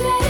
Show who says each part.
Speaker 1: today.